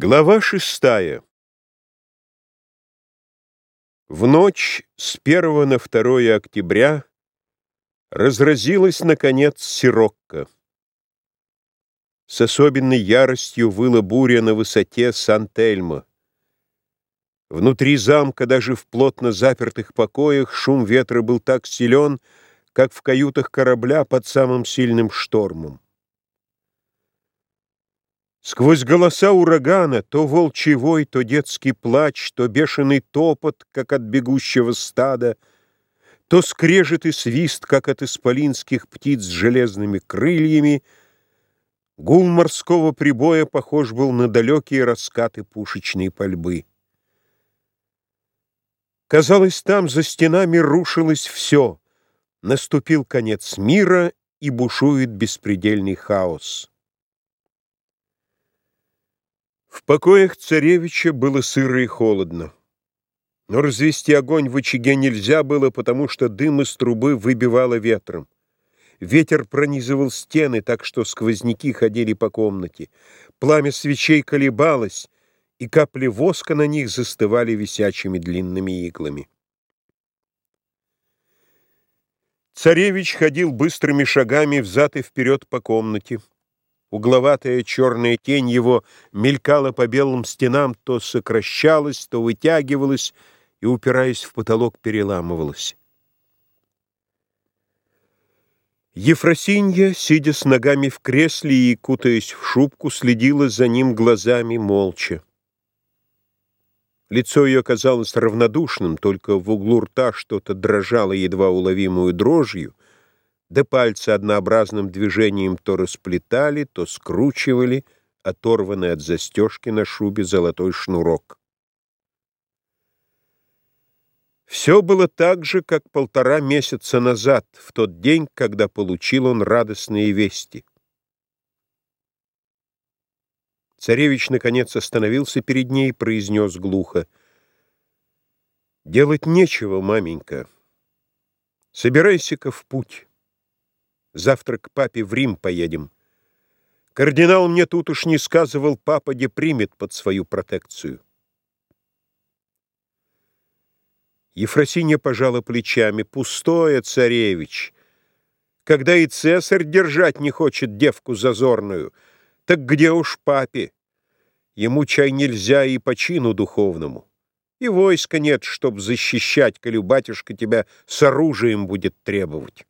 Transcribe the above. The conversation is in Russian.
Глава шестая В ночь с 1 на 2 октября разразилась, наконец, сирокко. С особенной яростью выла буря на высоте Сан-Тельмо. Внутри замка, даже в плотно запертых покоях, шум ветра был так силен, как в каютах корабля под самым сильным штормом. Сквозь голоса урагана то волчий вой, то детский плач, то бешеный топот, как от бегущего стада, то скрежет и свист, как от исполинских птиц с железными крыльями, гул морского прибоя похож был на далекие раскаты пушечной пальбы. Казалось, там за стенами рушилось все, наступил конец мира и бушует беспредельный хаос. В покоях царевича было сыро и холодно. Но развести огонь в очаге нельзя было, потому что дым из трубы выбивало ветром. Ветер пронизывал стены, так что сквозняки ходили по комнате. Пламя свечей колебалось, и капли воска на них застывали висячими длинными иглами. Царевич ходил быстрыми шагами взад и вперед по комнате. Угловатая черная тень его мелькала по белым стенам, то сокращалась, то вытягивалась и, упираясь в потолок, переламывалась. Ефросинья, сидя с ногами в кресле и кутаясь в шубку, следила за ним глазами молча. Лицо ее казалось равнодушным, только в углу рта что-то дрожало едва уловимую дрожью, да пальцы однообразным движением то расплетали, то скручивали оторванный от застежки на шубе золотой шнурок. Все было так же, как полтора месяца назад, в тот день, когда получил он радостные вести. Царевич, наконец, остановился перед ней и произнес глухо. «Делать нечего, маменька. Собирайся-ка в путь». Завтра к папе в Рим поедем. Кардинал мне тут уж не сказывал, папа где примет под свою протекцию. Ефросинья пожала плечами. Пустое, царевич. Когда и цесарь держать не хочет девку зазорную, так где уж папе? Ему чай нельзя и по чину духовному. И войска нет, чтоб защищать, коли батюшка тебя с оружием будет требовать.